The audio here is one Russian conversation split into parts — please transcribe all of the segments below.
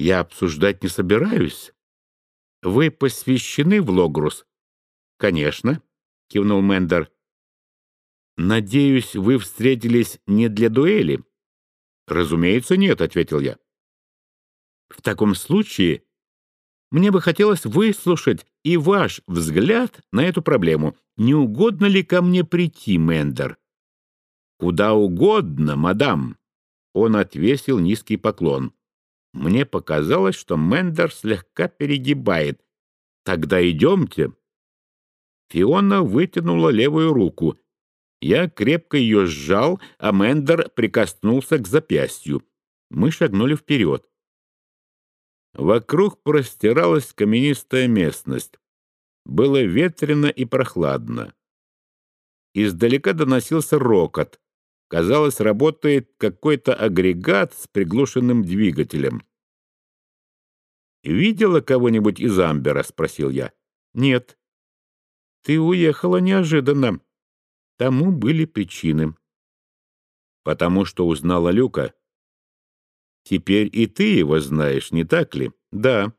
я обсуждать не собираюсь. Вы посвящены в Логрус? Конечно, кивнул Мендер. Надеюсь, вы встретились не для дуэли? Разумеется, нет, ответил я. В таком случае мне бы хотелось выслушать и ваш взгляд на эту проблему. Не угодно ли ко мне прийти, Мендер? Куда угодно, мадам. Он отвесил низкий поклон. Мне показалось, что Мендер слегка перегибает. «Тогда идемте». Фиона вытянула левую руку. Я крепко ее сжал, а Мендер прикоснулся к запястью. Мы шагнули вперед. Вокруг простиралась каменистая местность. Было ветрено и прохладно. Издалека доносился рокот. Казалось, работает какой-то агрегат с приглушенным двигателем. «Видела кого-нибудь из Амбера?» — спросил я. «Нет». «Ты уехала неожиданно». Тому были причины. «Потому что узнала Люка». «Теперь и ты его знаешь, не так ли?» «Да».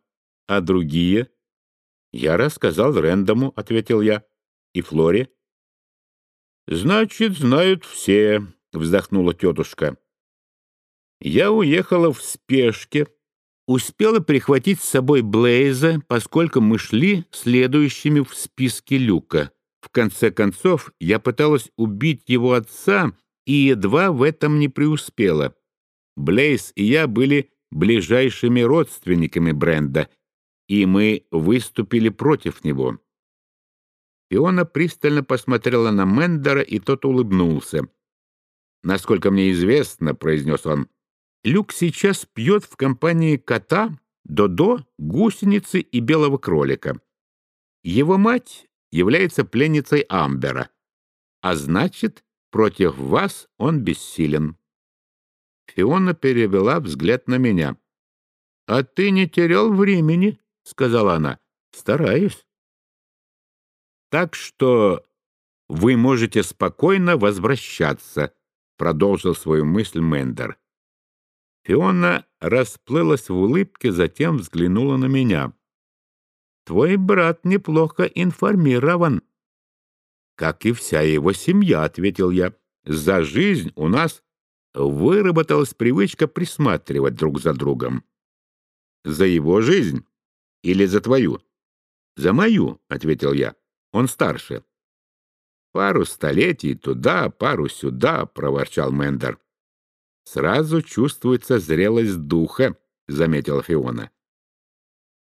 «А другие?» «Я рассказал Рэндому», — ответил я. «И Флоре?» «Значит, знают все», — вздохнула тетушка. «Я уехала в спешке, успела прихватить с собой Блейза, поскольку мы шли следующими в списке Люка. В конце концов, я пыталась убить его отца и едва в этом не преуспела. Блейз и я были ближайшими родственниками Бренда, и мы выступили против него». Фиона пристально посмотрела на Мендера, и тот улыбнулся. «Насколько мне известно», — произнес он, — «Люк сейчас пьет в компании кота, Додо, гусеницы и белого кролика. Его мать является пленницей Амбера, а значит, против вас он бессилен». Фиона перевела взгляд на меня. «А ты не терял времени?» — сказала она. «Стараюсь». «Так что вы можете спокойно возвращаться», продолжил свою мысль Мендер. Фиона расплылась в улыбке, затем взглянула на меня. «Твой брат неплохо информирован». «Как и вся его семья», — ответил я. «За жизнь у нас выработалась привычка присматривать друг за другом». «За его жизнь или за твою?» «За мою», — ответил я. «Он старше». «Пару столетий туда, пару сюда», — проворчал Мендер. «Сразу чувствуется зрелость духа», — заметила Фиона.